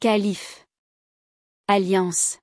Calife. Alliance.